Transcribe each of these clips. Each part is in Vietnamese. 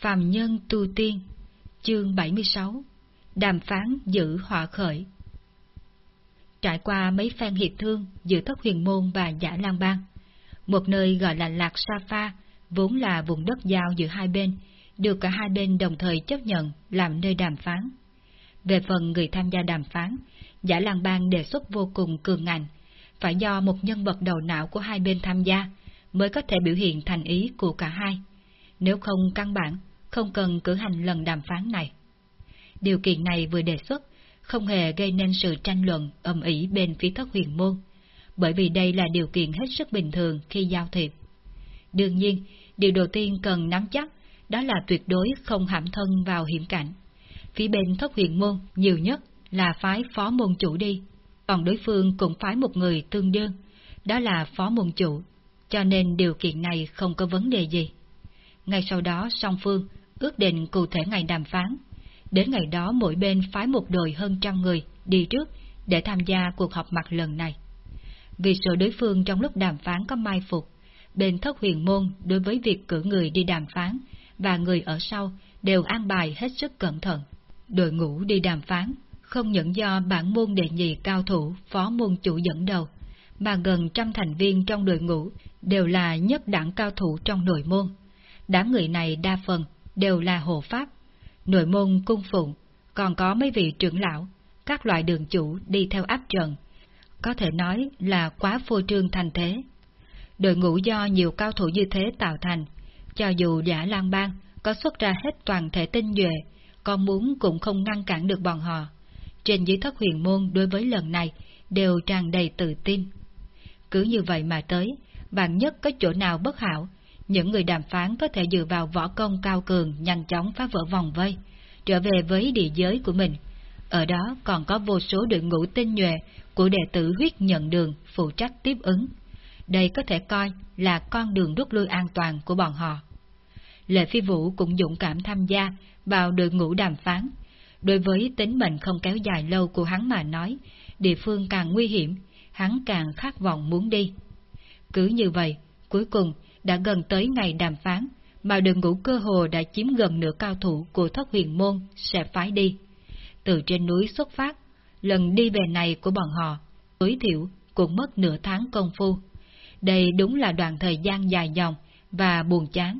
Phàm Nhân Tu Tiên Chương 76 Đàm phán giữ họa khởi Trải qua mấy phen hiệp thương giữa Thất Huyền Môn và Giả Lan Bang, một nơi gọi là Lạc Sa Pha, vốn là vùng đất giao giữa hai bên, được cả hai bên đồng thời chấp nhận làm nơi đàm phán. Về phần người tham gia đàm phán, Giả Lan Bang đề xuất vô cùng cường ngạnh, phải do một nhân vật đầu não của hai bên tham gia mới có thể biểu hiện thành ý của cả hai. Nếu không căn bản, không cần cử hành lần đàm phán này. Điều kiện này vừa đề xuất, không hề gây nên sự tranh luận ầm ĩ bên phía thất huyền môn, bởi vì đây là điều kiện hết sức bình thường khi giao thiệp. Đương nhiên, điều đầu tiên cần nắm chắc đó là tuyệt đối không hãm thân vào hiểm cảnh. Phía bên thất huyền môn nhiều nhất là phái phó môn chủ đi, còn đối phương cũng phái một người tương đương, đó là phó môn chủ, cho nên điều kiện này không có vấn đề gì. Ngay sau đó song phương ước định cụ thể ngày đàm phán. Đến ngày đó mỗi bên phái một đội hơn trăm người đi trước để tham gia cuộc họp mặt lần này. Vì sợ đối phương trong lúc đàm phán có mai phục, bên thất huyền môn đối với việc cử người đi đàm phán và người ở sau đều an bài hết sức cẩn thận. Đội ngũ đi đàm phán không những do bản môn đệ nhị cao thủ phó môn chủ dẫn đầu, mà gần trăm thành viên trong đội ngũ đều là nhất đẳng cao thủ trong nội môn. Đám người này đa phần đều là hộ pháp, nội môn cung phụng, còn có mấy vị trưởng lão, các loại đường chủ đi theo áp trận. Có thể nói là quá phô trương thành thế. Đội ngũ do nhiều cao thủ như thế tạo thành, cho dù giả lang bang có xuất ra hết toàn thể tinh nhuệ, con muốn cũng không ngăn cản được bọn họ. Trên dưới thất huyền môn đối với lần này đều tràn đầy tự tin. Cứ như vậy mà tới, bạn nhất có chỗ nào bất hảo, những người đàm phán có thể dựa vào võ công cao cường nhanh chóng phá vỡ vòng vây, trở về với địa giới của mình. Ở đó còn có vô số đội ngũ tinh nhuệ của đệ tử huyết nhận đường phụ trách tiếp ứng. Đây có thể coi là con đường rút lui an toàn của bọn họ. Lệ Phi Vũ cũng dũng cảm tham gia vào đội ngũ đàm phán. Đối với tính mệnh không kéo dài lâu của hắn mà nói, địa phương càng nguy hiểm, hắn càng khát vọng muốn đi. Cứ như vậy, cuối cùng đã gần tới ngày đàm phán, mà đường ngũ cơ hồ đã chiếm gần nửa cao thủ của thất huyền môn sẽ phái đi. Từ trên núi xuất phát, lần đi về này của bọn họ, tối thiểu cũng mất nửa tháng công phu. Đây đúng là đoạn thời gian dài dòng và buồn chán.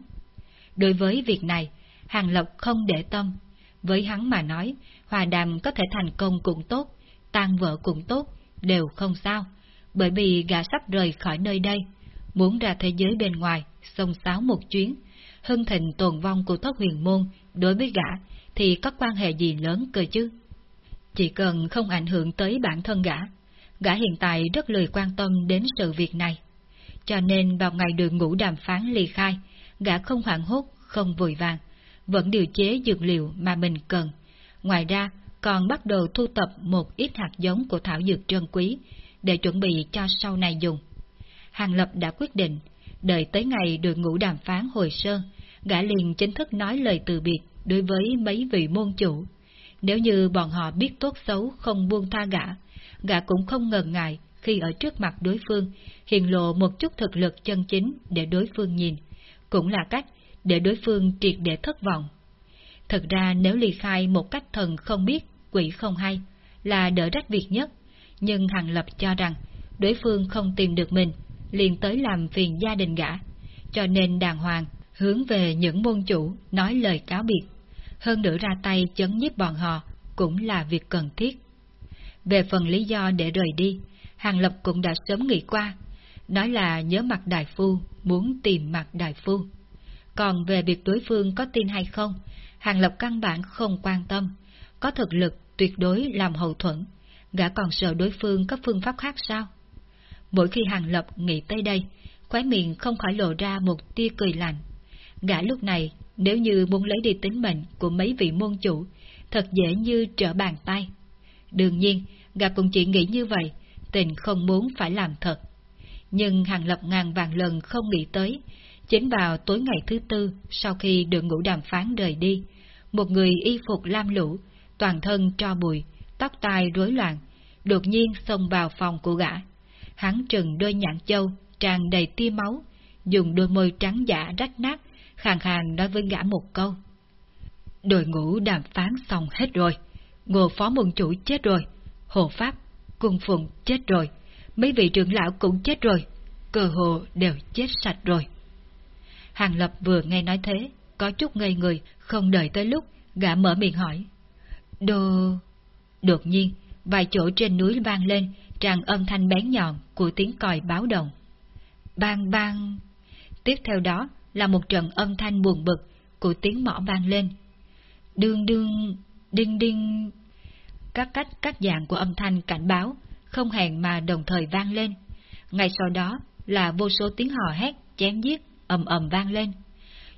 Đối với việc này, Hàng Lộc không để tâm. Với hắn mà nói, hòa đàm có thể thành công cũng tốt, tan vỡ cũng tốt, đều không sao, bởi vì gã sắp rời khỏi nơi đây muốn ra thế giới bên ngoài, xông xáo một chuyến, hưng thịnh tồn vong của thất huyền môn đối với gã thì có quan hệ gì lớn cơ chứ? Chỉ cần không ảnh hưởng tới bản thân gã, gã hiện tại rất lười quan tâm đến sự việc này. Cho nên vào ngày đường ngũ đàm phán ly khai, gã không hoảng hốt, không vội vàng, vẫn điều chế dược liệu mà mình cần. Ngoài ra, còn bắt đầu thu tập một ít hạt giống của thảo dược trân quý, để chuẩn bị cho sau này dùng. Hàng Lập đã quyết định, đợi tới ngày đội ngũ đàm phán hồi sơn, gã liền chính thức nói lời từ biệt đối với mấy vị môn chủ. Nếu như bọn họ biết tốt xấu không buông tha gã, gã cũng không ngần ngại khi ở trước mặt đối phương hiện lộ một chút thực lực chân chính để đối phương nhìn, cũng là cách để đối phương triệt để thất vọng. Thật ra nếu ly khai một cách thần không biết, quỷ không hay, là đỡ rách việc nhất, nhưng Hàng Lập cho rằng đối phương không tìm được mình liền tới làm phiền gia đình gã, cho nên đàng hoàng hướng về những môn chủ nói lời cáo biệt, hơn nữa ra tay chấn nhiếp bọn họ cũng là việc cần thiết. Về phần lý do để rời đi, Hàng Lập cũng đã sớm nghĩ qua, nói là nhớ mặt đại phu, muốn tìm mặt đại phu. Còn về việc đối phương có tin hay không, Hàng Lập căn bản không quan tâm, có thực lực tuyệt đối làm hậu thuẫn, gã còn sợ đối phương có phương pháp khác sao? Mỗi khi Hàng Lập nghĩ tới đây, khóe miệng không khỏi lộ ra một tia cười lạnh. Gã lúc này, nếu như muốn lấy đi tính mệnh của mấy vị môn chủ, thật dễ như trở bàn tay. Đương nhiên, gã cũng chỉ nghĩ như vậy, tình không muốn phải làm thật. Nhưng Hàng Lập ngàn vàng lần không nghĩ tới, chính vào tối ngày thứ tư sau khi được ngũ đàm phán rời đi, một người y phục lam lũ, toàn thân tro bụi, tóc tai rối loạn, đột nhiên xông vào phòng của gã hắn trừng đôi nhãn châu, tràn đầy tia máu, dùng đôi môi trắng giả rách nát, khàn khàn nói với gã một câu. Đội ngũ đàm phán xong hết rồi. Ngô phó môn chủ chết rồi. Hồ Pháp, Cung Phụng chết rồi. Mấy vị trưởng lão cũng chết rồi. Cơ hồ đều chết sạch rồi. Hàng Lập vừa nghe nói thế, có chút ngây người, không đợi tới lúc, gã mở miệng hỏi. Đồ... Đột nhiên, vài chỗ trên núi vang lên, tràn âm thanh bén nhọn của tiếng còi báo động. Bang bang... Tiếp theo đó là một trận âm thanh buồn bực của tiếng mỏ vang lên. Đương đương, đinh đinh... Các cách các dạng của âm thanh cảnh báo không hẹn mà đồng thời vang lên. Ngay sau đó là vô số tiếng hò hét, chém giết, ầm ầm vang lên.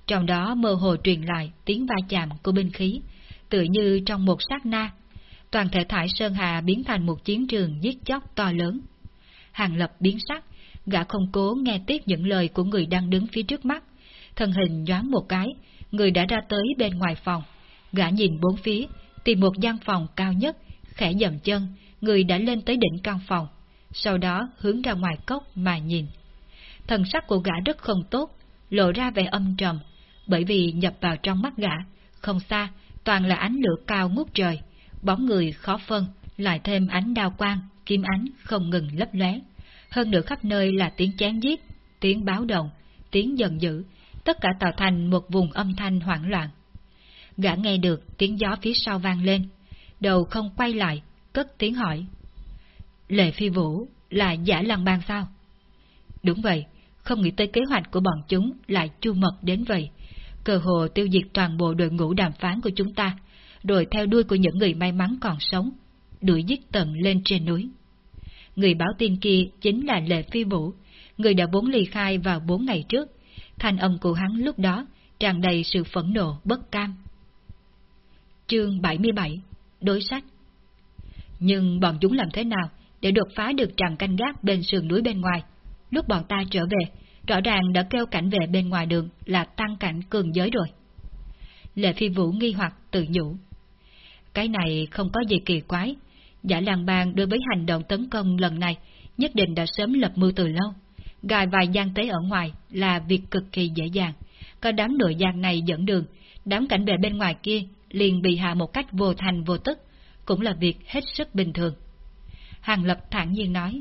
Trong đó mơ hồ truyền lại tiếng va chạm của binh khí, tự như trong một sát na, toàn thể thải Sơn Hà biến thành một chiến trường giết chóc to lớn. Hàng lập biến sắc, gã không cố nghe tiếp những lời của người đang đứng phía trước mắt. Thân hình nhoáng một cái, người đã ra tới bên ngoài phòng. Gã nhìn bốn phía, tìm một gian phòng cao nhất, khẽ dầm chân, người đã lên tới đỉnh căn phòng. Sau đó hướng ra ngoài cốc mà nhìn. Thần sắc của gã rất không tốt, lộ ra vẻ âm trầm, bởi vì nhập vào trong mắt gã, không xa, toàn là ánh lửa cao ngút trời, bóng người khó phân, lại thêm ánh đao quang, kim ánh không ngừng lấp lóe. Hơn nữa khắp nơi là tiếng chém giết, tiếng báo động, tiếng giận dữ, tất cả tạo thành một vùng âm thanh hoảng loạn. Gã nghe được tiếng gió phía sau vang lên, đầu không quay lại, cất tiếng hỏi. Lệ Phi Vũ là giả lăng bang sao? Đúng vậy, không nghĩ tới kế hoạch của bọn chúng lại chu mật đến vậy. Cơ hồ tiêu diệt toàn bộ đội ngũ đàm phán của chúng ta, rồi theo đuôi của những người may mắn còn sống, đuổi giết tận lên trên núi. Người báo tin kia chính là Lệ Phi Vũ, người đã vốn ly khai vào bốn ngày trước. thành âm của hắn lúc đó tràn đầy sự phẫn nộ bất cam. Chương 77 Đối sách Nhưng bọn chúng làm thế nào để đột phá được tràng canh gác bên sườn núi bên ngoài? Lúc bọn ta trở về, rõ ràng đã kêu cảnh vệ bên ngoài đường là tăng cảnh cường giới rồi. Lệ Phi Vũ nghi hoặc tự nhủ. Cái này không có gì kỳ quái, giả làng bang đối với hành động tấn công lần này nhất định đã sớm lập mưu từ lâu. Gài vài gian tế ở ngoài là việc cực kỳ dễ dàng. Có đám nội gian này dẫn đường, đám cảnh vệ bên ngoài kia liền bị hạ một cách vô thành vô tức, cũng là việc hết sức bình thường. Hàng Lập thản nhiên nói,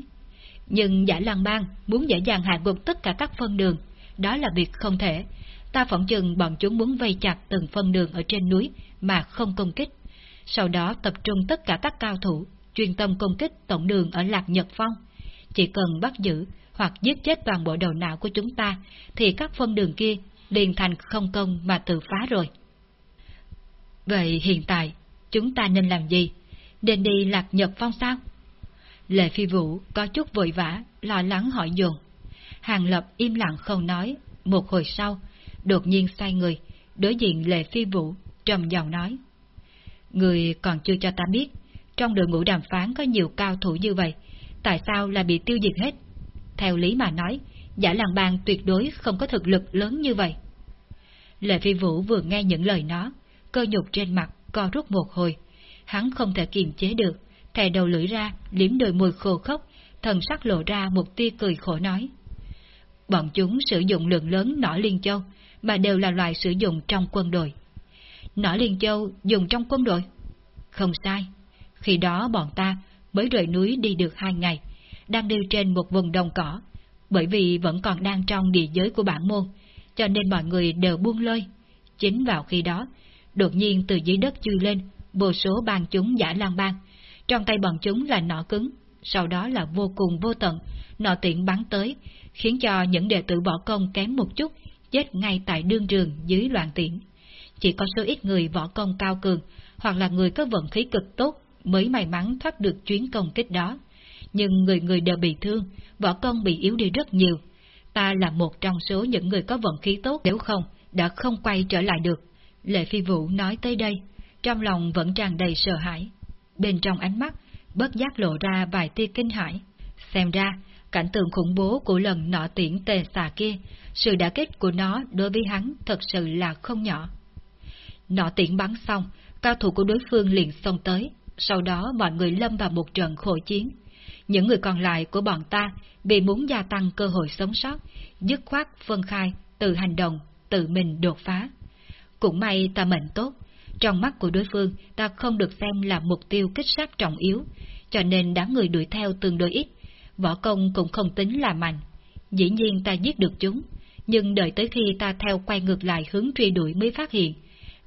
nhưng giả lăng bang muốn dễ dàng hạ gục tất cả các phân đường, đó là việc không thể. Ta phỏng chừng bọn chúng muốn vây chặt từng phân đường ở trên núi mà không công kích. Sau đó tập trung tất cả các cao thủ, chuyên tâm công kích tổng đường ở Lạc Nhật Phong. Chỉ cần bắt giữ hoặc giết chết toàn bộ đầu não của chúng ta, thì các phân đường kia liền thành không công mà tự phá rồi. Vậy hiện tại, chúng ta nên làm gì? Nên đi Lạc Nhật Phong sao? Lệ Phi Vũ có chút vội vã, lo lắng hỏi dồn. Hàng Lập im lặng không nói, một hồi sau, đột nhiên sai người, đối diện Lệ Phi Vũ, trầm giọng nói. Người còn chưa cho ta biết, trong đội ngũ đàm phán có nhiều cao thủ như vậy, tại sao lại bị tiêu diệt hết? Theo lý mà nói, giả làng bang tuyệt đối không có thực lực lớn như vậy. Lệ Phi Vũ vừa nghe những lời nó, cơ nhục trên mặt co rút một hồi, hắn không thể kiềm chế được, thè đầu lưỡi ra, liếm đôi môi khô khốc, thần sắc lộ ra một tia cười khổ nói. Bọn chúng sử dụng lượng lớn nỏ liên châu, mà đều là loại sử dụng trong quân đội. Nỏ liên châu dùng trong quân đội? Không sai. Khi đó bọn ta mới rời núi đi được hai ngày, đang đi trên một vùng đồng cỏ, bởi vì vẫn còn đang trong địa giới của bản môn, cho nên mọi người đều buông lơi. Chính vào khi đó, đột nhiên từ dưới đất chui lên, vô số bang chúng giả lang bang, trong tay bọn chúng là nỏ cứng, sau đó là vô cùng vô tận, nọ tiện bắn tới, khiến cho những đệ tử võ công kém một chút, chết ngay tại đương trường dưới loạn tiện. Chỉ có số ít người võ công cao cường, hoặc là người có vận khí cực tốt, mới may mắn thoát được chuyến công kích đó. Nhưng người người đều bị thương, võ công bị yếu đi rất nhiều. Ta là một trong số những người có vận khí tốt nếu không, đã không quay trở lại được. Lệ Phi Vũ nói tới đây, trong lòng vẫn tràn đầy sợ hãi bên trong ánh mắt, bất giác lộ ra vài tia kinh hãi. Xem ra, cảnh tượng khủng bố của lần nọ tiễn tề xà kia, sự đả kích của nó đối với hắn thật sự là không nhỏ. Nọ tiễn bắn xong, cao thủ của đối phương liền xông tới, sau đó mọi người lâm vào một trận khổ chiến. Những người còn lại của bọn ta vì muốn gia tăng cơ hội sống sót, dứt khoát phân khai, tự hành động, tự mình đột phá. Cũng may ta mệnh tốt, Trong mắt của đối phương, ta không được xem là mục tiêu kích sát trọng yếu, cho nên đám người đuổi theo tương đối ít, võ công cũng không tính là mạnh. Dĩ nhiên ta giết được chúng, nhưng đợi tới khi ta theo quay ngược lại hướng truy đuổi mới phát hiện.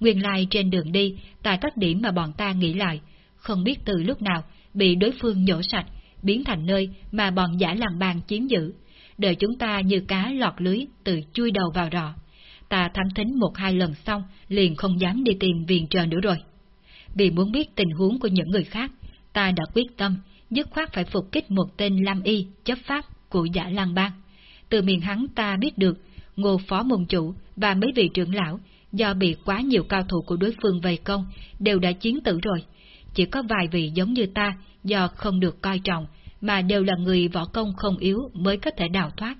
Nguyên lai trên đường đi, tại các điểm mà bọn ta nghĩ lại, không biết từ lúc nào bị đối phương nhổ sạch, biến thành nơi mà bọn giả làm bàn chiếm giữ. Đợi chúng ta như cá lọt lưới từ chui đầu vào rọ. Ta thăm thính một hai lần xong, liền không dám đi tìm viện trợ nữa rồi. Vì muốn biết tình huống của những người khác, ta đã quyết tâm, dứt khoát phải phục kích một tên Lam Y, chấp pháp của giả làng bang. Từ miệng hắn ta biết được, ngô phó môn chủ và mấy vị trưởng lão, do bị quá nhiều cao thủ của đối phương vây công, đều đã chiến tử rồi. Chỉ có vài vị giống như ta, do không được coi trọng, mà đều là người võ công không yếu mới có thể đào thoát.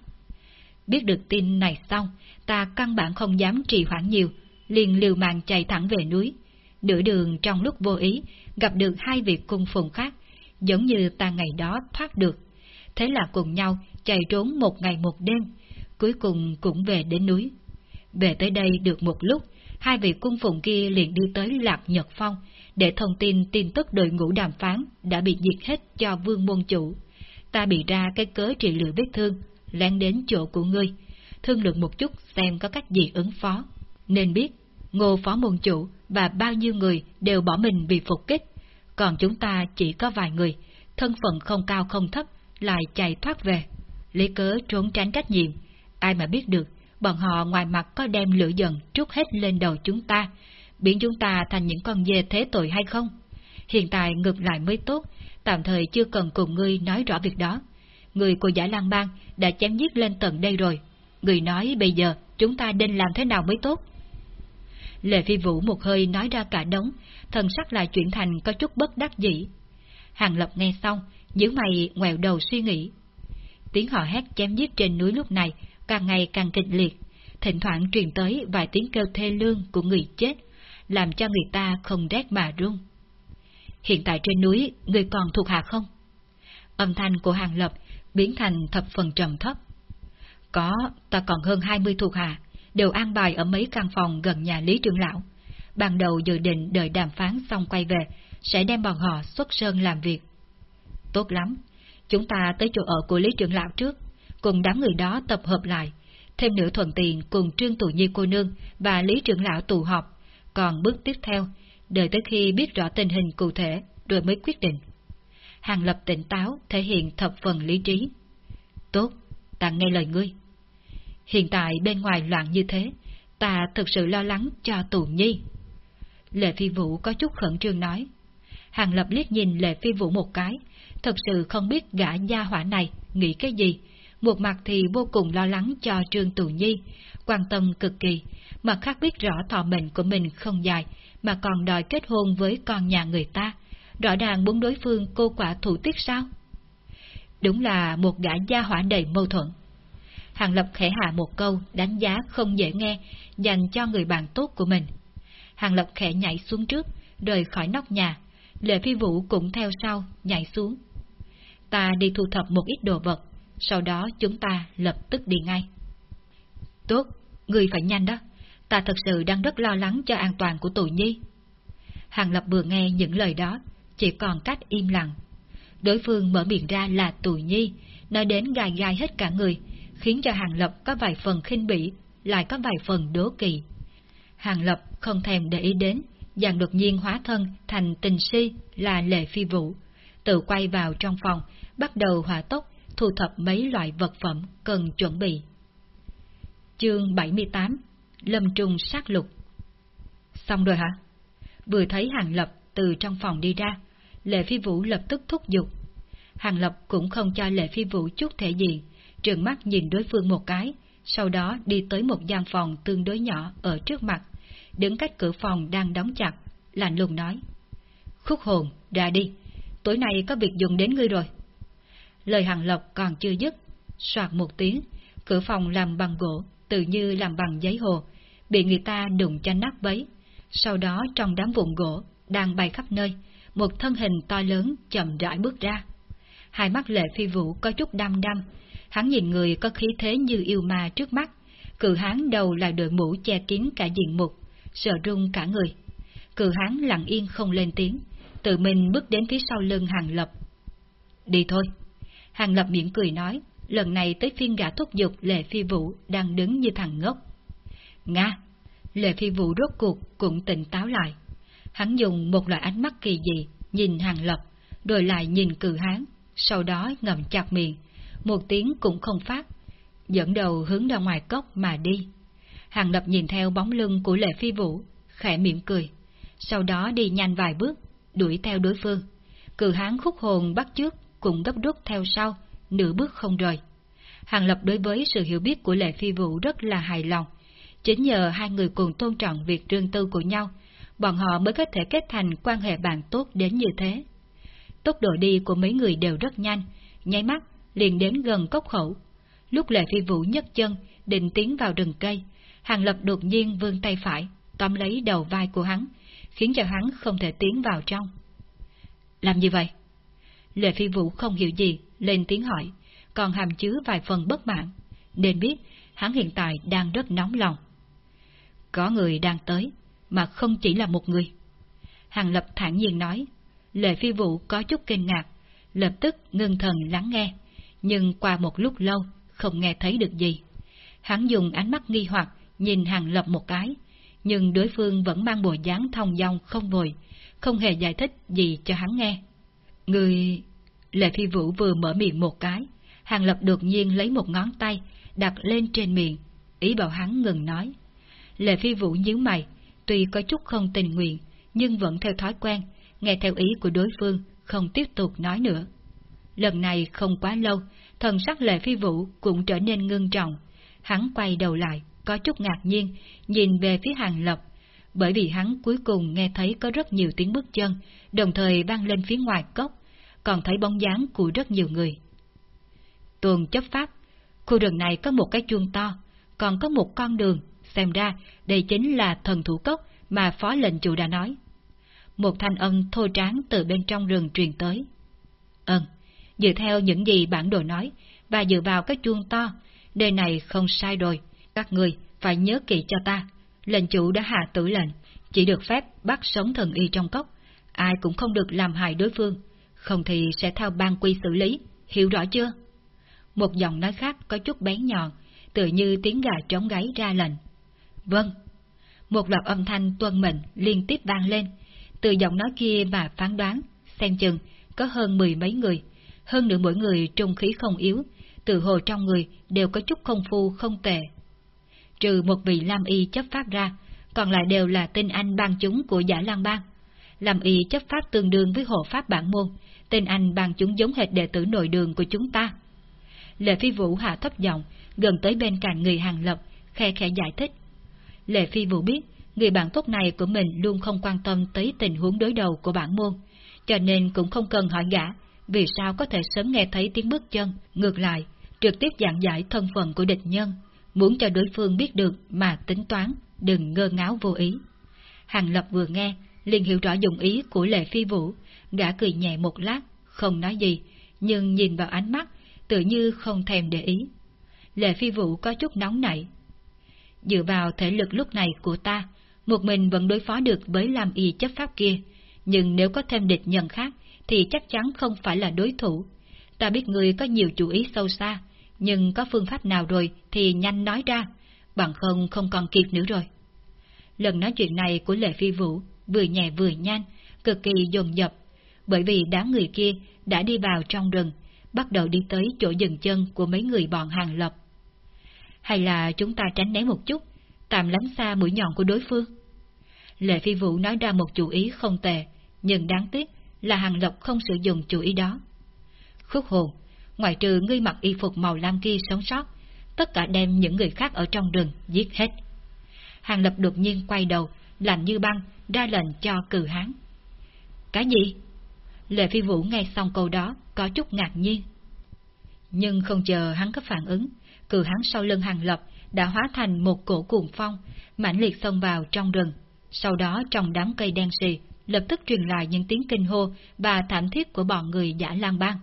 Biết được tin này xong, ta căn bản không dám trì hoãn nhiều, liền liều mạng chạy thẳng về núi. Nửa đường trong lúc vô ý, gặp được hai vị cung phùng khác, giống như ta ngày đó thoát được. Thế là cùng nhau chạy trốn một ngày một đêm, cuối cùng cũng về đến núi. Về tới đây được một lúc, hai vị cung phụng kia liền đi tới Lạc Nhật Phong, để thông tin tin tức đội ngũ đàm phán đã bị diệt hết cho vương môn chủ. Ta bị ra cái cớ trị liệu vết thương, lén đến chỗ của ngươi, thương lượng một chút xem có cách gì ứng phó. Nên biết, ngô phó môn chủ và bao nhiêu người đều bỏ mình vì phục kích, còn chúng ta chỉ có vài người, thân phận không cao không thấp, lại chạy thoát về. lấy cớ trốn tránh trách nhiệm, ai mà biết được, bọn họ ngoài mặt có đem lửa giận trút hết lên đầu chúng ta, biến chúng ta thành những con dê thế tội hay không? Hiện tại ngược lại mới tốt, tạm thời chưa cần cùng ngươi nói rõ việc đó. Người của Giả lang Bang đã chém giết lên tận đây rồi. Người nói bây giờ chúng ta nên làm thế nào mới tốt? Lệ Phi Vũ một hơi nói ra cả đống, thần sắc lại chuyển thành có chút bất đắc dĩ. Hàng Lập nghe xong, nhíu mày ngoẹo đầu suy nghĩ. Tiếng họ hét chém giết trên núi lúc này càng ngày càng kịch liệt, thỉnh thoảng truyền tới vài tiếng kêu thê lương của người chết, làm cho người ta không rét mà run. Hiện tại trên núi, người còn thuộc hạ không? Âm thanh của Hàng Lập biến thành thập phần trầm thấp. Có, ta còn hơn 20 thuộc hạ, đều an bài ở mấy căn phòng gần nhà Lý Trưởng Lão. Ban đầu dự định đợi đàm phán xong quay về, sẽ đem bọn họ xuất sơn làm việc. Tốt lắm, chúng ta tới chỗ ở của Lý Trưởng Lão trước, cùng đám người đó tập hợp lại, thêm nữa thuận tiện cùng Trương Tụ Nhi cô nương và Lý Trưởng Lão tụ họp, còn bước tiếp theo, đợi tới khi biết rõ tình hình cụ thể rồi mới quyết định. Hàng Lập tỉnh táo thể hiện thập phần lý trí. Tốt, ta nghe lời ngươi. Hiện tại bên ngoài loạn như thế, ta thực sự lo lắng cho Tù Nhi. Lệ Phi Vũ có chút khẩn trương nói. Hàng Lập liếc nhìn Lệ Phi Vũ một cái, thật sự không biết gã gia hỏa này nghĩ cái gì. Một mặt thì vô cùng lo lắng cho Trương Tù Nhi, quan tâm cực kỳ, mặt khác biết rõ thọ mệnh của mình không dài, mà còn đòi kết hôn với con nhà người ta, rõ ràng muốn đối phương cô quả thủ tiết sao? Đúng là một gã gia hỏa đầy mâu thuẫn. Hàng Lập khẽ hạ một câu đánh giá không dễ nghe dành cho người bạn tốt của mình. Hàng Lập khẽ nhảy xuống trước, rời khỏi nóc nhà, Lệ Phi Vũ cũng theo sau, nhảy xuống. Ta đi thu thập một ít đồ vật, sau đó chúng ta lập tức đi ngay. Tốt, người phải nhanh đó, ta thật sự đang rất lo lắng cho an toàn của tù nhi. Hàng Lập vừa nghe những lời đó, chỉ còn cách im lặng. Đối phương mở miệng ra là tù nhi, nói đến gai gai hết cả người, khiến cho Hàng Lập có vài phần khinh bỉ, lại có vài phần đố kỳ. Hàng Lập không thèm để ý đến, dàn đột nhiên hóa thân thành tình si là Lệ Phi Vũ, tự quay vào trong phòng, bắt đầu hỏa tốc thu thập mấy loại vật phẩm cần chuẩn bị. Chương 78 Lâm Trung sát lục Xong rồi hả? Vừa thấy Hàng Lập từ trong phòng đi ra, Lệ Phi Vũ lập tức thúc giục. Hàng Lập cũng không cho Lệ Phi Vũ chút thể gì trợn mắt nhìn đối phương một cái, sau đó đi tới một gian phòng tương đối nhỏ ở trước mặt, đứng cách cửa phòng đang đóng chặt, lạnh lùng nói. Khúc hồn, ra đi, tối nay có việc dùng đến ngươi rồi. Lời Hàng lộc còn chưa dứt, soạt một tiếng, cửa phòng làm bằng gỗ, tự như làm bằng giấy hồ, bị người ta đụng cho nát bấy. Sau đó trong đám vụn gỗ, đang bay khắp nơi, một thân hình to lớn chậm rãi bước ra. Hai mắt lệ phi vũ có chút đăm đăm, hắn nhìn người có khí thế như yêu ma trước mắt, cự hán đầu là đội mũ che kín cả diện mục, sợ rung cả người. Cử hán lặng yên không lên tiếng, tự mình bước đến phía sau lưng Hàng Lập. Đi thôi. Hàng Lập miệng cười nói, lần này tới phiên gã thúc giục Lệ Phi Vũ đang đứng như thằng ngốc. Nga! Lệ Phi Vũ rốt cuộc cũng tỉnh táo lại. Hắn dùng một loại ánh mắt kỳ dị, nhìn Hàng Lập, rồi lại nhìn cử hán, sau đó ngậm chặt miệng, một tiếng cũng không phát, dẫn đầu hướng ra ngoài cốc mà đi. Hàng Lập nhìn theo bóng lưng của Lệ Phi Vũ, khẽ miệng cười, sau đó đi nhanh vài bước, đuổi theo đối phương. Cử hán khúc hồn bắt trước, cũng gấp rút theo sau, nửa bước không rời. Hàng Lập đối với sự hiểu biết của Lệ Phi Vũ rất là hài lòng. Chính nhờ hai người cùng tôn trọng việc riêng tư của nhau, bọn họ mới có thể kết thành quan hệ bạn tốt đến như thế. Tốc độ đi của mấy người đều rất nhanh, nháy mắt liền đến gần cốc khẩu. Lúc Lệ Phi Vũ nhấc chân, định tiến vào rừng cây, Hàng Lập đột nhiên vươn tay phải, tóm lấy đầu vai của hắn, khiến cho hắn không thể tiến vào trong. Làm gì vậy? Lệ Phi Vũ không hiểu gì, lên tiếng hỏi, còn hàm chứa vài phần bất mãn, nên biết hắn hiện tại đang rất nóng lòng. Có người đang tới, mà không chỉ là một người. Hàng Lập thản nhiên nói, Lệ Phi Vũ có chút kinh ngạc, lập tức ngưng thần lắng nghe, nhưng qua một lúc lâu không nghe thấy được gì. Hắn dùng ánh mắt nghi hoặc nhìn Hàng Lập một cái, nhưng đối phương vẫn mang bộ dáng thông dong không vội, không hề giải thích gì cho hắn nghe. Người... Lệ Phi Vũ vừa mở miệng một cái, Hàng Lập đột nhiên lấy một ngón tay, đặt lên trên miệng, ý bảo hắn ngừng nói. Lệ Phi Vũ nhíu mày, tuy có chút không tình nguyện, nhưng vẫn theo thói quen, nghe theo ý của đối phương, không tiếp tục nói nữa. Lần này không quá lâu, thần sắc Lệ Phi Vũ cũng trở nên ngưng trọng. Hắn quay đầu lại, có chút ngạc nhiên, nhìn về phía Hàng Lập, bởi vì hắn cuối cùng nghe thấy có rất nhiều tiếng bước chân, đồng thời vang lên phía ngoài cốc, còn thấy bóng dáng của rất nhiều người. Tuần chấp pháp, khu rừng này có một cái chuông to, còn có một con đường, xem ra đây chính là thần thủ cốc mà phó lệnh chủ đã nói. Một thanh âm thô tráng từ bên trong rừng truyền tới. Ơn, dựa theo những gì bản đồ nói, và dựa vào cái chuông to, đề này không sai rồi, các người phải nhớ kỹ cho ta. Lệnh chủ đã hạ tử lệnh, chỉ được phép bắt sống thần y trong cốc, ai cũng không được làm hại đối phương, không thì sẽ theo ban quy xử lý, hiểu rõ chưa? Một giọng nói khác có chút bén nhọn, tự như tiếng gà trống gáy ra lệnh. Vâng. Một loạt âm thanh tuân mệnh liên tiếp vang lên, từ giọng nói kia mà phán đoán, xem chừng, có hơn mười mấy người, hơn nữa mỗi người trung khí không yếu, từ hồ trong người đều có chút công phu không tệ. Trừ một vị Lam Y chấp pháp ra, còn lại đều là tinh anh ban chúng của giả Lan Bang. Lam Y chấp pháp tương đương với hộ pháp bản môn, tinh anh ban chúng giống hệt đệ tử nội đường của chúng ta. Lệ Phi Vũ hạ thấp giọng, gần tới bên cạnh người hàng lập, khe khẽ giải thích. Lệ Phi Vũ biết, người bạn tốt này của mình luôn không quan tâm tới tình huống đối đầu của bản môn, cho nên cũng không cần hỏi gã, vì sao có thể sớm nghe thấy tiếng bước chân, ngược lại, trực tiếp giảng giải thân phận của địch nhân, muốn cho đối phương biết được mà tính toán, đừng ngơ ngáo vô ý. Hàng Lập vừa nghe, liền hiểu rõ dụng ý của Lệ Phi Vũ, gã cười nhẹ một lát, không nói gì, nhưng nhìn vào ánh mắt, tự như không thèm để ý. Lệ Phi Vũ có chút nóng nảy. Dựa vào thể lực lúc này của ta, một mình vẫn đối phó được với làm y chấp pháp kia, nhưng nếu có thêm địch nhân khác, thì chắc chắn không phải là đối thủ. Ta biết người có nhiều chủ ý sâu xa, nhưng có phương pháp nào rồi thì nhanh nói ra, bằng không không còn kịp nữa rồi. Lần nói chuyện này của Lệ Phi Vũ vừa nhẹ vừa nhanh, cực kỳ dồn dập, bởi vì đám người kia đã đi vào trong rừng, bắt đầu đi tới chỗ dừng chân của mấy người bọn hàng lập. Hay là chúng ta tránh né một chút, tạm lánh xa mũi nhọn của đối phương? Lệ Phi Vũ nói ra một chủ ý không tệ, nhưng đáng tiếc là hàng lập không sử dụng chủ ý đó. Khúc hồn, ngoại trừ ngươi mặc y phục màu lam kia sống sót, tất cả đem những người khác ở trong rừng giết hết. Hàng lập đột nhiên quay đầu, lạnh như băng, ra lệnh cho cử hán. Cái gì? Lệ phi vũ nghe xong câu đó, có chút ngạc nhiên. Nhưng không chờ hắn có phản ứng, cử hán sau lưng hàng lập đã hóa thành một cổ cuồng phong, mãnh liệt xông vào trong rừng. Sau đó trong đám cây đen xì, lập tức truyền lại những tiếng kinh hô và thảm thiết của bọn người giả lang bang.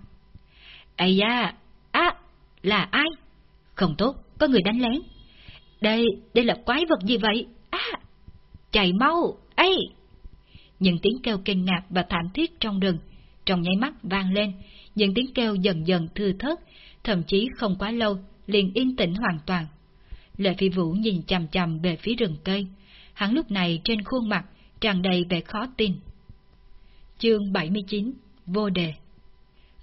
Ây da, á, là ai? Không tốt, có người đánh lén. Đây, đây là quái vật gì vậy? Á, chạy mau, ấy! những tiếng kêu kinh ngạc và thảm thiết trong rừng, trong nháy mắt vang lên, những tiếng kêu dần dần thư thớt, thậm chí không quá lâu, liền yên tĩnh hoàn toàn. Lệ phi vũ nhìn chằm chằm về phía rừng cây, hắn lúc này trên khuôn mặt tràn đầy vẻ khó tin. Chương 79 Vô đề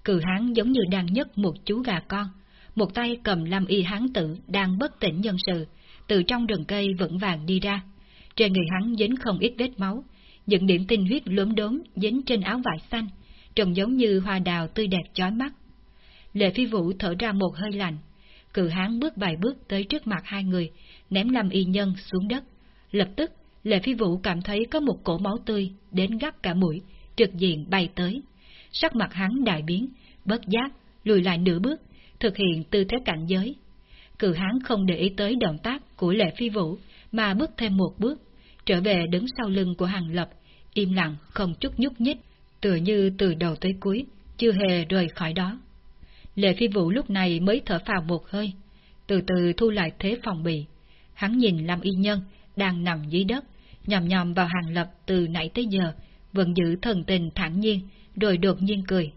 Cử hán giống như đang nhấc một chú gà con, một tay cầm lâm y hán tử đang bất tỉnh nhân sự, từ trong rừng cây vững vàng đi ra. Trên người hắn dính không ít vết máu, những điểm tinh huyết lốm đốm dính trên áo vải xanh, trông giống như hoa đào tươi đẹp chói mắt. Lệ phi vũ thở ra một hơi lạnh, cử hán bước vài bước tới trước mặt hai người, ném lâm y nhân xuống đất. Lập tức, Lệ phi vũ cảm thấy có một cổ máu tươi đến gấp cả mũi, trực diện bay tới. Sắc mặt hắn đại biến, bất giác, lùi lại nửa bước, thực hiện tư thế cảnh giới. Cử hán không để ý tới động tác của lệ phi vũ, mà bước thêm một bước, trở về đứng sau lưng của hàng lập, im lặng không chút nhúc nhích, tựa như từ đầu tới cuối, chưa hề rời khỏi đó. Lệ phi vũ lúc này mới thở phào một hơi, từ từ thu lại thế phòng bị. Hắn nhìn Lâm Y Nhân đang nằm dưới đất, nhòm nhòm vào hàng lập từ nãy tới giờ, vẫn giữ thần tình thản nhiên, rồi đột nhiên cười.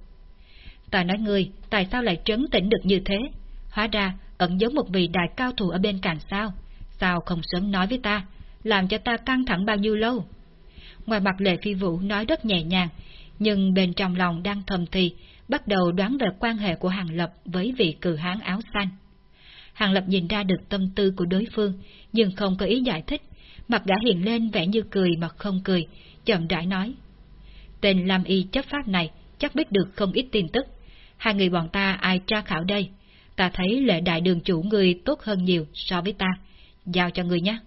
Ta nói ngươi, tại sao lại trấn tĩnh được như thế? Hóa ra, ẩn giấu một vị đại cao thủ ở bên cạnh sao? Sao không sớm nói với ta, làm cho ta căng thẳng bao nhiêu lâu? Ngoài mặt lệ phi vũ nói rất nhẹ nhàng, nhưng bên trong lòng đang thầm thì, bắt đầu đoán về quan hệ của Hàng Lập với vị cử hán áo xanh. Hàng Lập nhìn ra được tâm tư của đối phương, nhưng không có ý giải thích, mặt gã hiện lên vẻ như cười mà không cười, chậm rãi nói. Tên Lam Y chấp pháp này chắc biết được không ít tin tức. Hai người bọn ta ai tra khảo đây? Ta thấy lệ đại đường chủ người tốt hơn nhiều so với ta. Giao cho người nhé.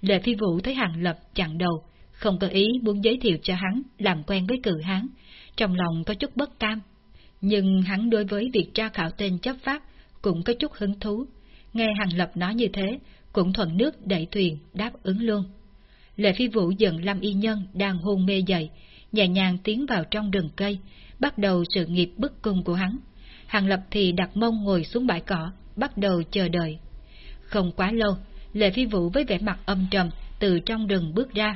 Lệ phi vũ thấy Hàng Lập chặn đầu, không có ý muốn giới thiệu cho hắn làm quen với cử hán, trong lòng có chút bất cam. Nhưng hắn đối với việc tra khảo tên chấp pháp cũng có chút hứng thú. Nghe Hàng Lập nói như thế, cũng thuận nước đẩy thuyền đáp ứng luôn. Lệ phi vũ giận Lâm Y Nhân đang hôn mê dậy, nhẹ nhàng tiến vào trong rừng cây, bắt đầu sự nghiệp bức cung của hắn. Hàng Lập thì đặt mông ngồi xuống bãi cỏ, bắt đầu chờ đợi. Không quá lâu, Lệ Phi Vũ với vẻ mặt âm trầm từ trong rừng bước ra.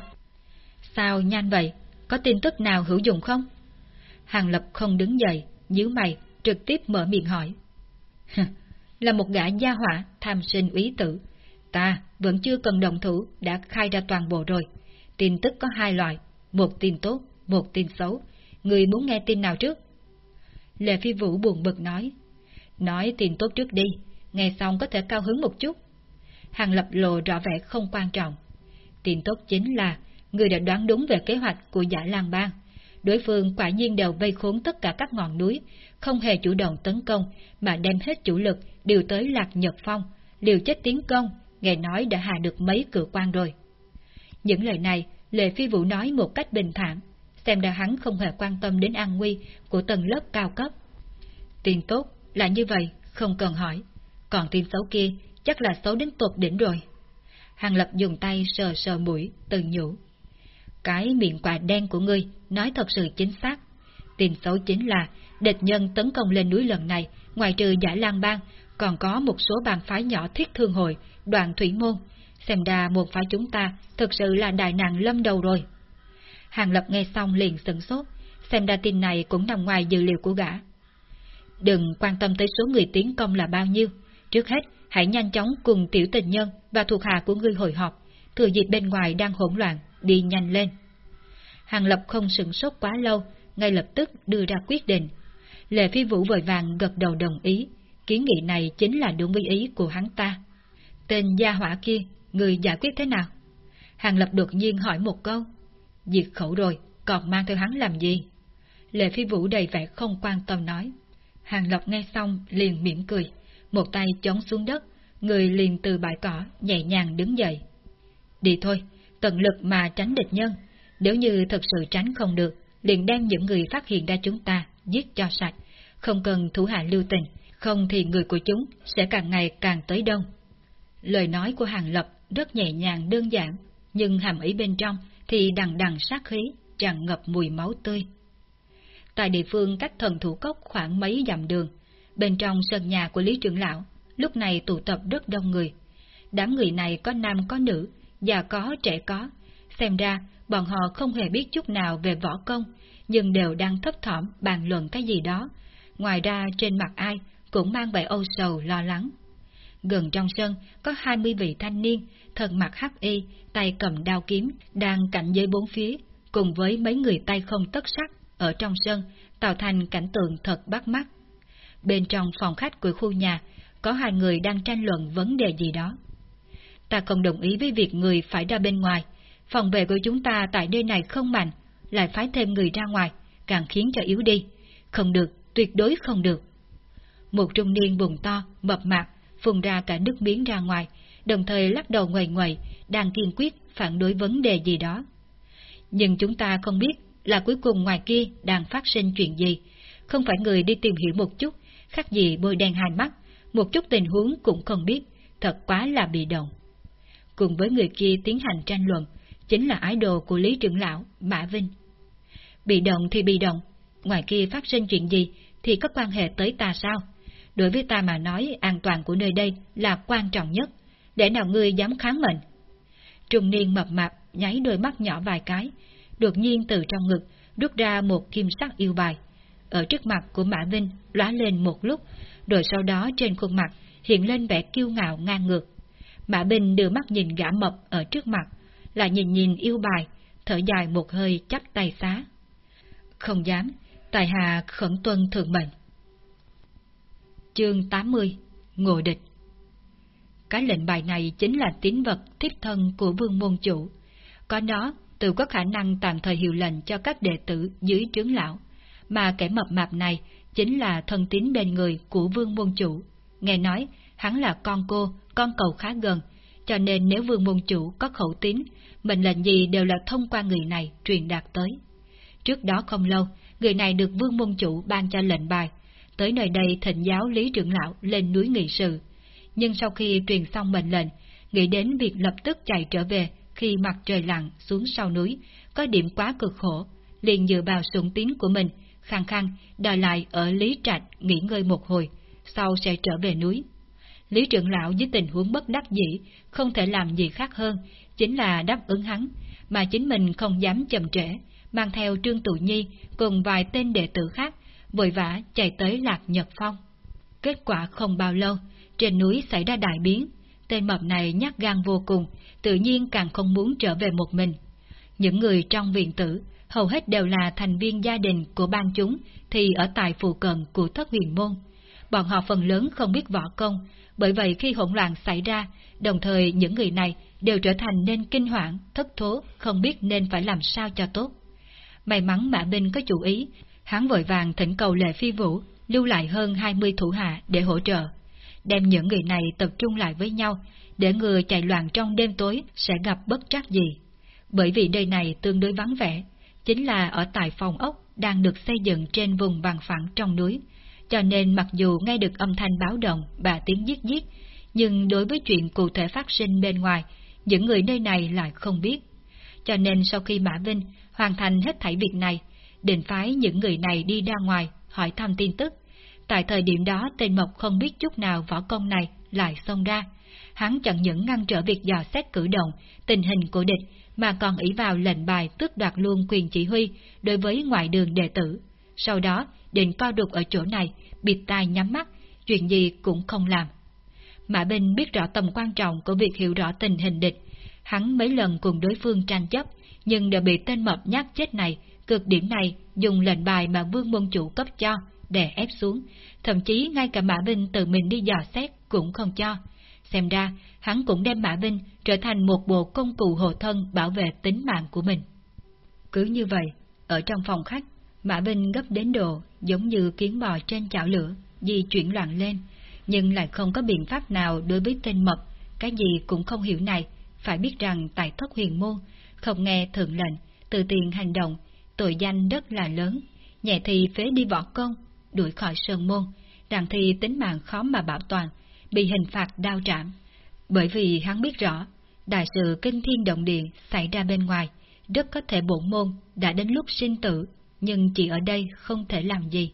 Sao nhanh vậy? Có tin tức nào hữu dụng không? Hàng Lập không đứng dậy, nhíu mày, trực tiếp mở miệng hỏi. là một gã gia hỏa tham sinh úy tử. Ta vẫn chưa cần đồng thủ đã khai ra toàn bộ rồi. Tin tức có hai loại, một tin tốt, một tin xấu. Người muốn nghe tin nào trước? Lệ Phi Vũ buồn bực nói. Nói tin tốt trước đi, nghe xong có thể cao hứng một chút. Hàng Lập lộ rõ vẻ không quan trọng. Tin tốt chính là người đã đoán đúng về kế hoạch của giả lang bang. Đối phương quả nhiên đều vây khốn tất cả các ngọn núi, không hề chủ động tấn công, mà đem hết chủ lực điều tới Lạc Nhật Phong, liều chết tiến công, nghe nói đã hạ được mấy cửa quan rồi. Những lời này, Lệ Phi Vũ nói một cách bình thản, xem ra hắn không hề quan tâm đến an nguy của tầng lớp cao cấp. Tin tốt là như vậy, không cần hỏi. Còn tin xấu kia chắc là xấu đến tột đỉnh rồi. Hàng Lập dùng tay sờ sờ mũi, từ nhủ. Cái miệng quà đen của ngươi nói thật sự chính xác. Tin xấu chính là địch nhân tấn công lên núi lần này, ngoài trừ giải lang bang, còn có một số bang phái nhỏ thiết thương hội, đoàn thủy môn. Xem ra một phái chúng ta thực sự là đại nạn lâm đầu rồi. Hàng Lập nghe xong liền sửng sốt, xem ra tin này cũng nằm ngoài dự liệu của gã. Đừng quan tâm tới số người tiến công là bao nhiêu, trước hết hãy nhanh chóng cùng tiểu tình nhân và thuộc hạ của ngươi hội họp, thừa dịp bên ngoài đang hỗn loạn, đi nhanh lên. Hàng Lập không sửng sốt quá lâu, ngay lập tức đưa ra quyết định. Lệ Phi Vũ vội vàng gật đầu đồng ý, kiến nghị này chính là đúng với ý của hắn ta. Tên gia hỏa kia, người giải quyết thế nào? Hàng Lập đột nhiên hỏi một câu. Diệt khẩu rồi, còn mang theo hắn làm gì? Lệ Phi Vũ đầy vẻ không quan tâm nói. Hàng lộc nghe xong liền mỉm cười, một tay chống xuống đất, người liền từ bãi cỏ nhẹ nhàng đứng dậy. Đi thôi, tận lực mà tránh địch nhân, nếu như thật sự tránh không được, liền đem những người phát hiện ra chúng ta giết cho sạch, không cần thủ hạ lưu tình, không thì người của chúng sẽ càng ngày càng tới đông. Lời nói của Hàng Lập rất nhẹ nhàng đơn giản, nhưng hàm ý bên trong thì đằng đằng sát khí, tràn ngập mùi máu tươi. Tại địa phương cách thần thủ cốc khoảng mấy dặm đường, bên trong sân nhà của Lý Trưởng Lão, lúc này tụ tập rất đông người. Đám người này có nam có nữ, già có trẻ có, Xem ra, bọn họ không hề biết chút nào về võ công, nhưng đều đang thấp thỏm bàn luận cái gì đó. Ngoài ra trên mặt ai cũng mang vẻ âu sầu lo lắng. Gần trong sân có hai mươi vị thanh niên, thân mặt hắc y, tay cầm đao kiếm, đang cạnh dưới bốn phía, cùng với mấy người tay không tất sắc ở trong sân, tạo thành cảnh tượng thật bắt mắt. Bên trong phòng khách của khu nhà, có hai người đang tranh luận vấn đề gì đó. Ta không đồng ý với việc người phải ra bên ngoài, phòng vệ của chúng ta tại nơi này không mạnh, lại phái thêm người ra ngoài, càng khiến cho yếu đi. Không được, tuyệt đối không được. Một trung niên bùng to, mập mạp, phun ra cả nước miếng ra ngoài, đồng thời lắc đầu ngoài ngoài, đang kiên quyết phản đối vấn đề gì đó. Nhưng chúng ta không biết là cuối cùng ngoài kia đang phát sinh chuyện gì, không phải người đi tìm hiểu một chút, khác gì bôi đen hai mắt, một chút tình huống cũng không biết, thật quá là bị động. Cùng với người kia tiến hành tranh luận, chính là ái đồ của Lý Trưởng Lão, Mã Vinh. Bị động thì bị động, ngoài kia phát sinh chuyện gì thì có quan hệ tới ta sao? Đối với ta mà nói an toàn của nơi đây là quan trọng nhất, để nào ngươi dám kháng mệnh. Trung niên mập mạp nháy đôi mắt nhỏ vài cái, đột nhiên từ trong ngực rút ra một kim sắc yêu bài. Ở trước mặt của Mã Vinh lóa lên một lúc, rồi sau đó trên khuôn mặt hiện lên vẻ kiêu ngạo ngang ngược. Mã Vinh đưa mắt nhìn gã mập ở trước mặt, lại nhìn nhìn yêu bài, thở dài một hơi chắp tay xá. Không dám, tài hà khẩn tuân thượng mệnh. Chương 80 Ngộ địch Cái lệnh bài này chính là tín vật thiếp thân của vương môn chủ. Có nó, tự có khả năng tạm thời hiệu lệnh cho các đệ tử dưới trướng lão, mà kẻ mập mạp này chính là thân tín bên người của vương môn chủ. Nghe nói, hắn là con cô, con cầu khá gần, cho nên nếu vương môn chủ có khẩu tín, mệnh lệnh gì đều là thông qua người này truyền đạt tới. Trước đó không lâu, người này được vương môn chủ ban cho lệnh bài, tới nơi đây thịnh giáo lý trưởng lão lên núi nghị sự. Nhưng sau khi truyền xong mệnh lệnh, nghĩ đến việc lập tức chạy trở về khi mặt trời lặn xuống sau núi, có điểm quá cực khổ, liền dựa vào sủng tín của mình, khăng khăng đòi lại ở Lý Trạch nghỉ ngơi một hồi, sau sẽ trở về núi. Lý trưởng lão với tình huống bất đắc dĩ, không thể làm gì khác hơn, chính là đáp ứng hắn, mà chính mình không dám chậm trễ, mang theo Trương Tụ Nhi cùng vài tên đệ tử khác, vội vã chạy tới Lạc Nhật Phong. Kết quả không bao lâu, trên núi xảy ra đại biến, tên mập này nhát gan vô cùng, tự nhiên càng không muốn trở về một mình. Những người trong viện tử, hầu hết đều là thành viên gia đình của bang chúng, thì ở tại phụ cận của thất huyền môn. Bọn họ phần lớn không biết võ công, bởi vậy khi hỗn loạn xảy ra, đồng thời những người này đều trở thành nên kinh hoảng, thất thố, không biết nên phải làm sao cho tốt. May mắn Mã Binh có chủ ý, hắn vội vàng thỉnh cầu Lệ Phi Vũ lưu lại hơn 20 thủ hạ để hỗ trợ, đem những người này tập trung lại với nhau, để người chạy loạn trong đêm tối sẽ gặp bất trắc gì. Bởi vì nơi này tương đối vắng vẻ, chính là ở tại phòng ốc đang được xây dựng trên vùng bằng phẳng trong núi, cho nên mặc dù nghe được âm thanh báo động và tiếng giết giết, nhưng đối với chuyện cụ thể phát sinh bên ngoài, những người nơi này lại không biết. Cho nên sau khi Mã Vinh hoàn thành hết thảy việc này, định phái những người này đi ra ngoài hỏi thăm tin tức. Tại thời điểm đó tên Mộc không biết chút nào võ công này lại xông ra. Hắn chẳng những ngăn trở việc dò xét cử động, tình hình của địch, mà còn ý vào lệnh bài tước đoạt luôn quyền chỉ huy đối với ngoại đường đệ tử. Sau đó, định co đục ở chỗ này, bịt tai nhắm mắt, chuyện gì cũng không làm. Mã Bình biết rõ tầm quan trọng của việc hiểu rõ tình hình địch. Hắn mấy lần cùng đối phương tranh chấp, nhưng đã bị tên mập nhát chết này, cực điểm này dùng lệnh bài mà vương môn chủ cấp cho, để ép xuống, thậm chí ngay cả Mã Binh tự mình đi dò xét cũng không cho. Xem ra, hắn cũng đem Mã Binh trở thành một bộ công cụ hộ thân bảo vệ tính mạng của mình. Cứ như vậy, ở trong phòng khách, Mã Binh gấp đến độ giống như kiến bò trên chảo lửa, di chuyển loạn lên, nhưng lại không có biện pháp nào đối với tên mập, cái gì cũng không hiểu này, phải biết rằng tại thất huyền môn, không nghe thượng lệnh, từ tiền hành động, tội danh rất là lớn, nhẹ thì phế đi võ công, đuổi khỏi sơn môn, nặng thì tính mạng khó mà bảo toàn, bị hình phạt đao trảm. Bởi vì hắn biết rõ, đại sự kinh thiên động địa xảy ra bên ngoài, rất có thể bổn môn đã đến lúc sinh tử, nhưng chỉ ở đây không thể làm gì.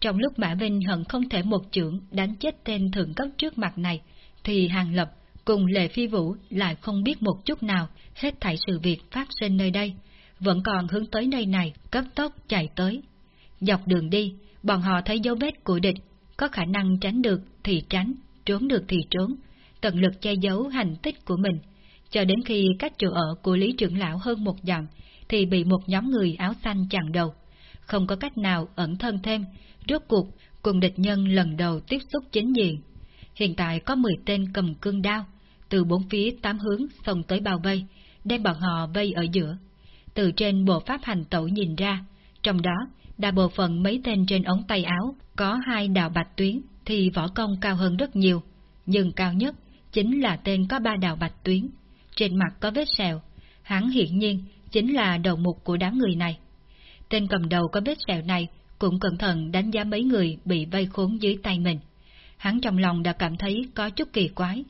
Trong lúc Mã Vinh hận không thể một chưởng đánh chết tên thượng cấp trước mặt này, thì Hàng Lập cùng Lệ Phi Vũ lại không biết một chút nào hết thảy sự việc phát sinh nơi đây, vẫn còn hướng tới nơi này cấp tốc chạy tới. Dọc đường đi, bọn họ thấy dấu vết của địch, có khả năng tránh được thì tránh, trốn được thì trốn, tận lực che giấu hành tích của mình, cho đến khi cách chỗ ở của Lý trưởng lão hơn một dặm, thì bị một nhóm người áo xanh chặn đầu. Không có cách nào ẩn thân thêm, rốt cuộc cùng địch nhân lần đầu tiếp xúc chính diện. Hiện tại có 10 tên cầm cương đao, từ bốn phía tám hướng xông tới bao vây, đem bọn họ vây ở giữa. Từ trên bộ pháp hành tẩu nhìn ra, trong đó, đa bộ phận mấy tên trên ống tay áo có hai đạo bạch tuyến thì võ công cao hơn rất nhiều, nhưng cao nhất chính là tên có ba đạo bạch tuyến. Trên mặt có vết sẹo, hắn hiển nhiên chính là đầu mục của đám người này. Tên cầm đầu có vết sẹo này cũng cẩn thận đánh giá mấy người bị vây khốn dưới tay mình. Hắn trong lòng đã cảm thấy có chút kỳ quái.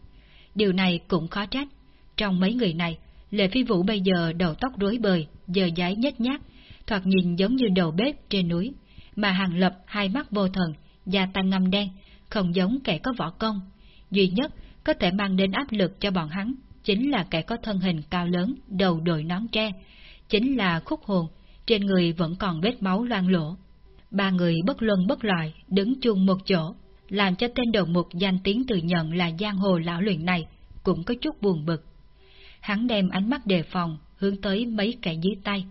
Điều này cũng khó trách. Trong mấy người này, Lệ Phi Vũ bây giờ đầu tóc rối bời, giờ giấy nhếch nhác, thoạt nhìn giống như đầu bếp trên núi, mà Hàng Lập hai mắt vô thần, da tăng ngâm đen, không giống kẻ có võ công. Duy nhất có thể mang đến áp lực cho bọn hắn chính là kẻ có thân hình cao lớn, đầu đội nón tre, chính là khúc hồn, trên người vẫn còn vết máu loang lỗ. Ba người bất luân bất loại, đứng chung một chỗ, làm cho tên đầu mục danh tiếng tự nhận là giang hồ lão luyện này cũng có chút buồn bực. Hắn đem ánh mắt đề phòng, hướng tới mấy kẻ dưới tay,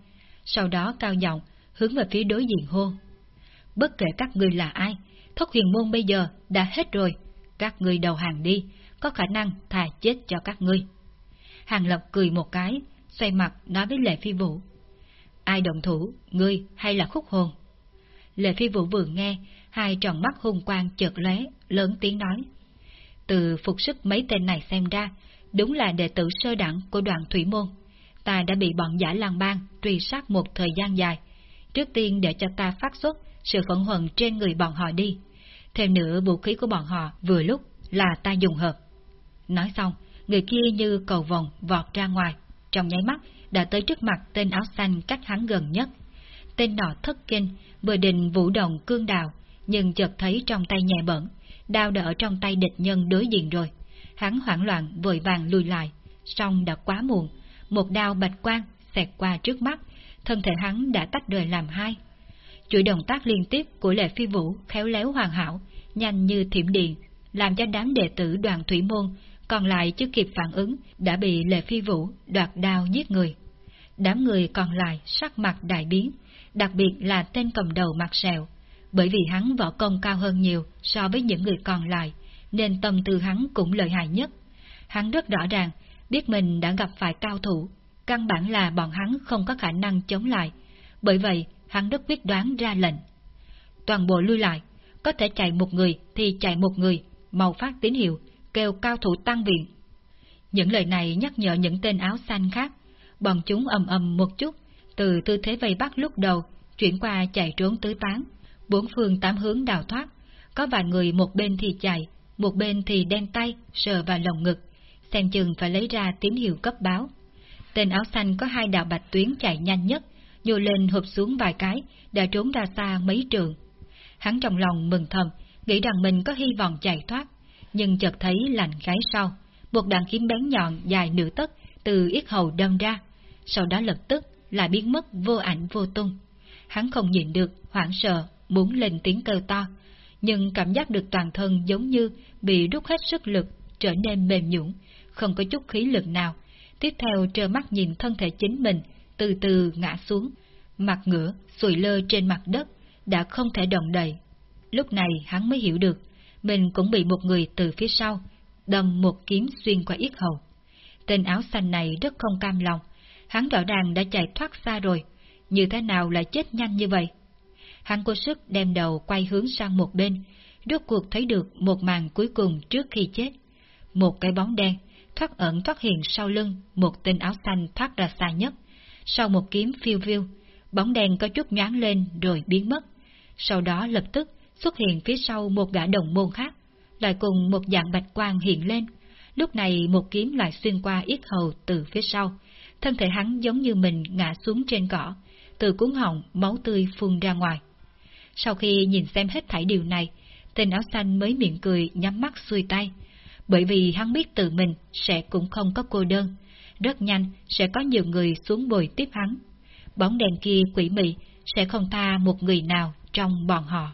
sau đó cao giọng hướng về phía đối diện hô. Bất kể các người là ai, thất huyền môn bây giờ đã hết rồi, các người đầu hàng đi, có khả năng thà chết cho các ngươi. Hàng Lập cười một cái, xoay mặt nói với Lệ Phi Vũ. Ai động thủ, ngươi hay là khúc hồn? Lệ Phi Vũ vừa nghe, hai tròn mắt hung quang chợt lóe, lớn tiếng nói. Từ phục sức mấy tên này xem ra, đúng là đệ tử sơ đẳng của đoàn thủy môn. Ta đã bị bọn giả lang bang truy sát một thời gian dài. Trước tiên để cho ta phát xuất sự phẫn hận trên người bọn họ đi. Thêm nữa vũ khí của bọn họ vừa lúc là ta dùng hợp. Nói xong, người kia như cầu vòng vọt ra ngoài, trong nháy mắt đã tới trước mặt tên áo xanh cách hắn gần nhất. Tên nọ thất kinh, vừa định vũ động cương đào, nhưng chợt thấy trong tay nhẹ bẩn, đao đã ở trong tay địch nhân đối diện rồi. Hắn hoảng loạn vội vàng lùi lại, song đã quá muộn, một đao bạch quang xẹt qua trước mắt, thân thể hắn đã tách rời làm hai. Chuỗi động tác liên tiếp của Lệ Phi Vũ khéo léo hoàn hảo, nhanh như thiểm điện, làm cho đám đệ tử đoàn thủy môn còn lại chưa kịp phản ứng đã bị Lệ Phi Vũ đoạt đao giết người. Đám người còn lại sắc mặt đại biến, đặc biệt là tên cầm đầu mặt sẹo, bởi vì hắn võ công cao hơn nhiều so với những người còn lại, nên tâm tư hắn cũng lợi hại nhất. Hắn rất rõ ràng, biết mình đã gặp phải cao thủ, căn bản là bọn hắn không có khả năng chống lại, bởi vậy hắn rất quyết đoán ra lệnh. Toàn bộ lui lại, có thể chạy một người thì chạy một người, màu phát tín hiệu, kêu cao thủ tăng viện. Những lời này nhắc nhở những tên áo xanh khác, bọn chúng ầm ầm một chút, từ tư thế vây bắt lúc đầu, chuyển qua chạy trốn tứ tán, bốn phương tám hướng đào thoát, có vài người một bên thì chạy, một bên thì đen tay, sờ vào lồng ngực, xem chừng phải lấy ra tín hiệu cấp báo. Tên áo xanh có hai đạo bạch tuyến chạy nhanh nhất, nhô lên hụp xuống vài cái, đã trốn ra xa mấy trường. Hắn trong lòng mừng thầm, nghĩ rằng mình có hy vọng chạy thoát, nhưng chợt thấy lạnh gáy sau, một đoạn kiếm bén nhọn dài nửa tấc từ yết hầu đâm ra, sau đó lập tức lại biến mất vô ảnh vô tung. Hắn không nhìn được, hoảng sợ, muốn lên tiếng kêu to, nhưng cảm giác được toàn thân giống như bị rút hết sức lực, trở nên mềm nhũn, không có chút khí lực nào. Tiếp theo trơ mắt nhìn thân thể chính mình từ từ ngã xuống, mặt ngửa, sùi lơ trên mặt đất, đã không thể động đậy. Lúc này hắn mới hiểu được, mình cũng bị một người từ phía sau, đâm một kiếm xuyên qua yết hầu. Tên áo xanh này rất không cam lòng, hắn rõ ràng đã chạy thoát xa rồi, như thế nào lại chết nhanh như vậy? Hắn cố sức đem đầu quay hướng sang một bên, rốt cuộc thấy được một màn cuối cùng trước khi chết. Một cái bóng đen, thoát ẩn thoát hiện sau lưng một tên áo xanh thoát ra xa nhất. Sau một kiếm phiêu phiêu, bóng đen có chút nhoáng lên rồi biến mất. Sau đó lập tức xuất hiện phía sau một gã đồng môn khác, lại cùng một dạng bạch quang hiện lên. Lúc này một kiếm lại xuyên qua yết hầu từ phía sau, thân thể hắn giống như mình ngã xuống trên cỏ, từ cuốn họng máu tươi phun ra ngoài. Sau khi nhìn xem hết thảy điều này, tên áo xanh mới miệng cười nhắm mắt xuôi tay. bởi vì hắn biết tự mình sẽ cũng không có cô đơn, rất nhanh sẽ có nhiều người xuống bồi tiếp hắn. Bóng đèn kia quỷ mị sẽ không tha một người nào trong bọn họ.